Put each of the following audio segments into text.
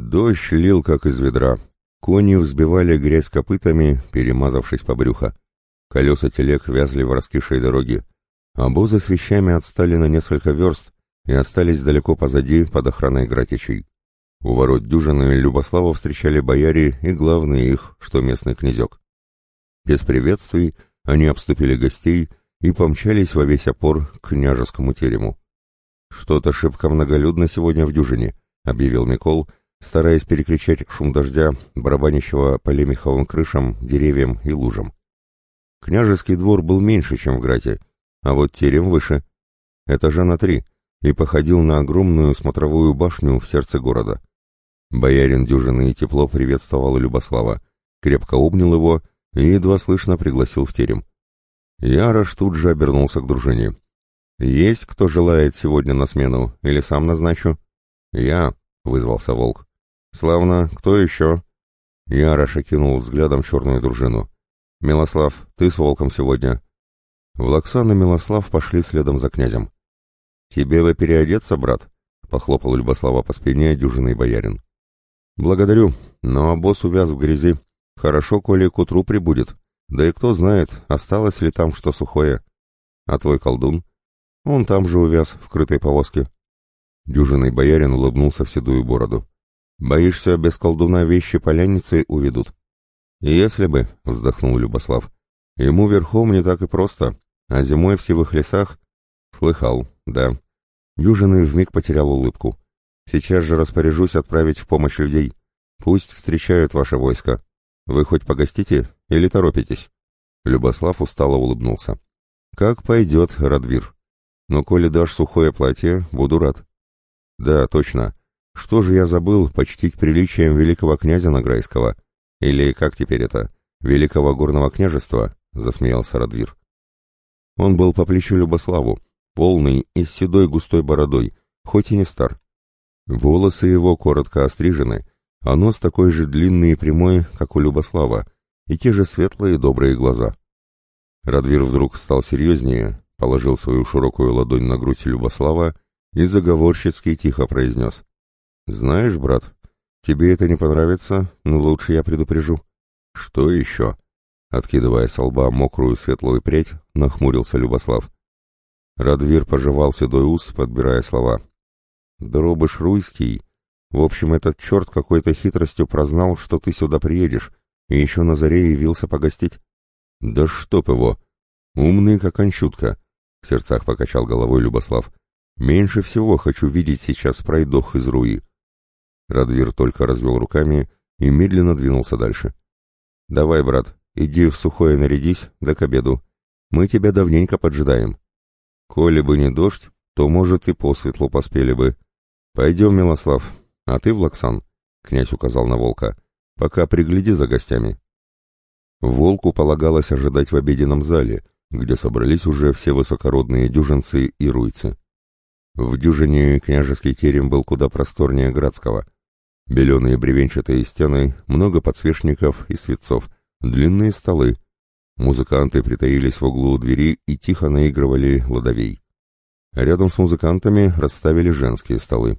Дождь лил, как из ведра. Кони взбивали грязь копытами, перемазавшись по брюхо. Колеса телег вязли в раскисшей дороге. Обозы с вещами отстали на несколько верст и остались далеко позади под охраной гратичей. У ворот дюжины Любослава встречали бояре и главный их, что местный князек. Без приветствий они обступили гостей и помчались во весь опор к княжескому терему. «Что-то шибко многолюдно сегодня в дюжине», — объявил Микол, стараясь перекричать шум дождя, барабанящего по лемеховым крышам, деревьям и лужам. Княжеский двор был меньше, чем в Грате, а вот терем выше, этажа на три, и походил на огромную смотровую башню в сердце города. Боярин дюжины и тепло приветствовал Любослава, крепко обнял его и едва слышно пригласил в терем. Ярош тут же обернулся к дружине. «Есть кто желает сегодня на смену, или сам назначу?» «Я», — вызвался волк. «Славно, кто еще?» Ярош окинул взглядом черную дружину. «Милослав, ты с волком сегодня». Влаксан и Милослав пошли следом за князем. «Тебе бы переодеться, брат?» — похлопал Любослава по спине дюжиный боярин. «Благодарю, но обоз увяз в грязи. Хорошо, коли к утру прибудет. Да и кто знает, осталось ли там что сухое. А твой колдун? Он там же увяз, в крытой повозке». Дюжинный боярин улыбнулся в седую бороду. «Боишься, без колдуна вещи поляницы уведут?» «Если бы», — вздохнул Любослав, — «ему верхом не так и просто, а зимой в сивых лесах...» «Слыхал, да». Южиный вмиг потерял улыбку. «Сейчас же распоряжусь отправить в помощь людей. Пусть встречают ваше войско. Вы хоть погостите или торопитесь?» Любослав устало улыбнулся. «Как пойдет, Радвир. Но коли дашь сухое платье, буду рад». «Да, точно. Что же я забыл почтить приличием великого князя Награйского?» «Или как теперь это? Великого горного княжества?» — засмеялся Радвир. Он был по плечу Любославу, полный и с седой густой бородой, хоть и не стар. Волосы его коротко острижены, а нос такой же длинный и прямой, как у Любослава, и те же светлые добрые глаза. Радвир вдруг стал серьезнее, положил свою широкую ладонь на грудь Любослава и заговорщицки тихо произнес. «Знаешь, брат, Тебе это не понравится, но лучше я предупрежу. Что еще? Откидывая с лба мокрую светлую прядь, нахмурился Любослав. Радвир пожевал седой ус, подбирая слова. Дробыш Руйский. В общем, этот черт какой-то хитростью прознал, что ты сюда приедешь, и еще на заре явился погостить. Да чтоб его! Умный, как анчутка, — в сердцах покачал головой Любослав. Меньше всего хочу видеть сейчас пройдох из Руи. Радвир только развел руками и медленно двинулся дальше. «Давай, брат, иди в сухое нарядись, да к обеду. Мы тебя давненько поджидаем. Коли бы не дождь, то, может, и посветло поспели бы. Пойдем, Милослав, а ты, Влаксан, — князь указал на волка, — пока пригляди за гостями». Волку полагалось ожидать в обеденном зале, где собрались уже все высокородные дюжинцы и руйцы. В дюжине княжеский терем был куда просторнее Градского. Беленые бревенчатые стены, много подсвечников и светцов, длинные столы. Музыканты притаились в углу двери и тихо наигрывали ладовей. Рядом с музыкантами расставили женские столы.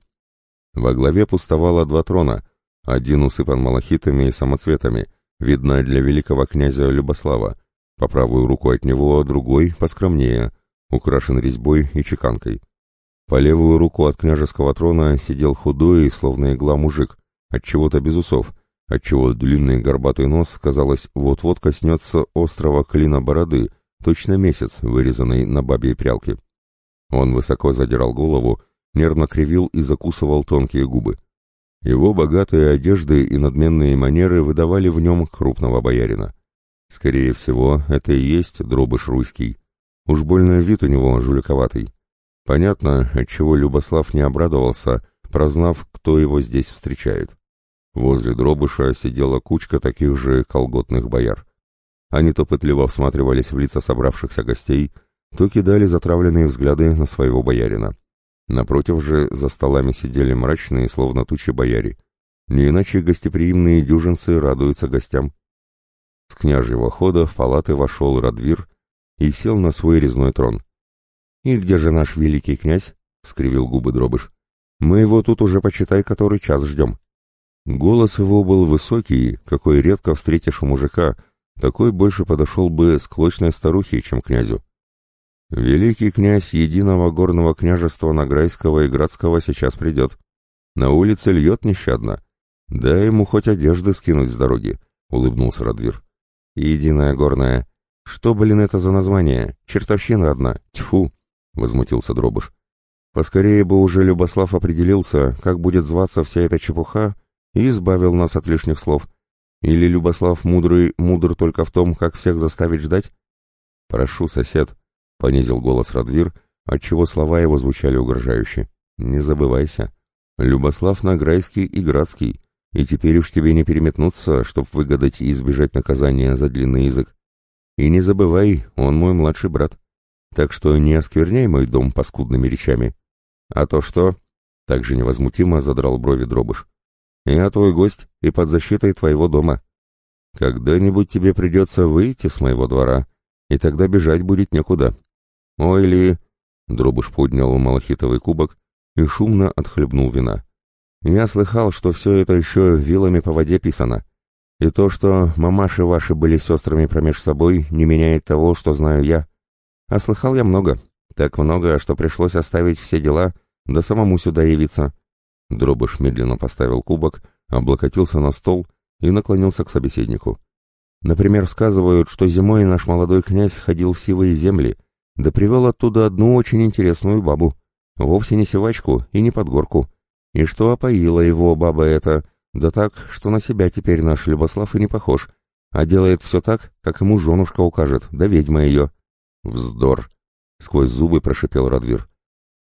Во главе пустовало два трона, один усыпан малахитами и самоцветами, видно для великого князя Любослава, по правую руку от него другой, поскромнее, украшен резьбой и чеканкой. По левую руку от княжеского трона сидел худой, словно игла мужик, от чего-то без усов, отчего длинный горбатый нос, казалось, вот-вот коснется острого клина бороды, точно месяц, вырезанный на бабьей прялке. Он высоко задирал голову, нервно кривил и закусывал тонкие губы. Его богатые одежды и надменные манеры выдавали в нем крупного боярина. Скорее всего, это и есть дробыш русский. Уж больно вид у него жуликоватый. Понятно, отчего Любослав не обрадовался, прознав, кто его здесь встречает. Возле дробыша сидела кучка таких же колготных бояр. Они то пытливо всматривались в лица собравшихся гостей, то кидали затравленные взгляды на своего боярина. Напротив же за столами сидели мрачные, словно тучи бояре. Не иначе гостеприимные дюжинцы радуются гостям. С княжьего хода в палаты вошел Радвир и сел на свой резной трон. «И где же наш великий князь?» — скривил губы Дробыш. «Мы его тут уже, почитай, который час ждем». Голос его был высокий, какой редко встретишь у мужика, такой больше подошел бы склочной старухе, чем князю. Великий князь единого горного княжества Награйского и Градского сейчас придет. На улице льет нещадно. Дай ему хоть одежды скинуть с дороги, — улыбнулся Радвир. Единая горная. Что, блин, это за название? Чертовщина одна. Тьфу, — возмутился Дробыш. Поскорее бы уже Любослав определился, как будет зваться вся эта чепуха, и избавил нас от лишних слов. Или Любослав мудрый, мудр только в том, как всех заставить ждать? Прошу, сосед, — понизил голос Радвир, отчего слова его звучали угрожающе. Не забывайся. Любослав Награйский и Градский, и теперь уж тебе не переметнуться, чтоб выгадать и избежать наказания за длинный язык. И не забывай, он мой младший брат. Так что не оскверняй мой дом паскудными речами. А то что? Так же невозмутимо задрал брови дробыш. Я твой гость и под защитой твоего дома. Когда-нибудь тебе придется выйти с моего двора, и тогда бежать будет некуда. Ой ли... Дробыш поднял малахитовый кубок и шумно отхлебнул вина. Я слыхал, что все это еще вилами по воде писано. И то, что мамаши ваши были сестрами промеж собой, не меняет того, что знаю я. А слыхал я много. Так много, что пришлось оставить все дела, да самому сюда явиться. Дробыш медленно поставил кубок, облокотился на стол и наклонился к собеседнику. Например, сказывают, что зимой наш молодой князь ходил в сивые земли, да привел оттуда одну очень интересную бабу. Вовсе не сивачку и не подгорку. И что опоила его баба эта, да так, что на себя теперь наш Любослав и не похож, а делает все так, как ему женушка укажет, да ведьма ее. Вздор! Сквозь зубы прошипел Радвир.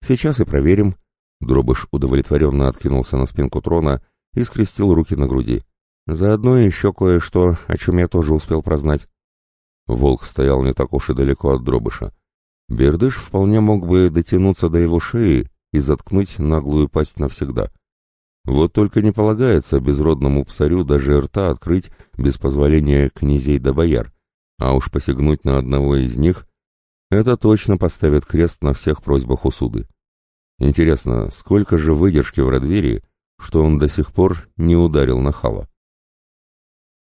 Сейчас и проверим. Дробыш удовлетворенно откинулся на спинку трона и скрестил руки на груди. Заодно еще кое-что, о чем я тоже успел прознать. Волк стоял не так уж и далеко от дробыша. Бердыш вполне мог бы дотянуться до его шеи и заткнуть наглую пасть навсегда. Вот только не полагается безродному псарю даже рта открыть без позволения князей да бояр, а уж посягнуть на одного из них — это точно поставит крест на всех просьбах усуды. Интересно, сколько же выдержки в Радверии, что он до сих пор не ударил на хала?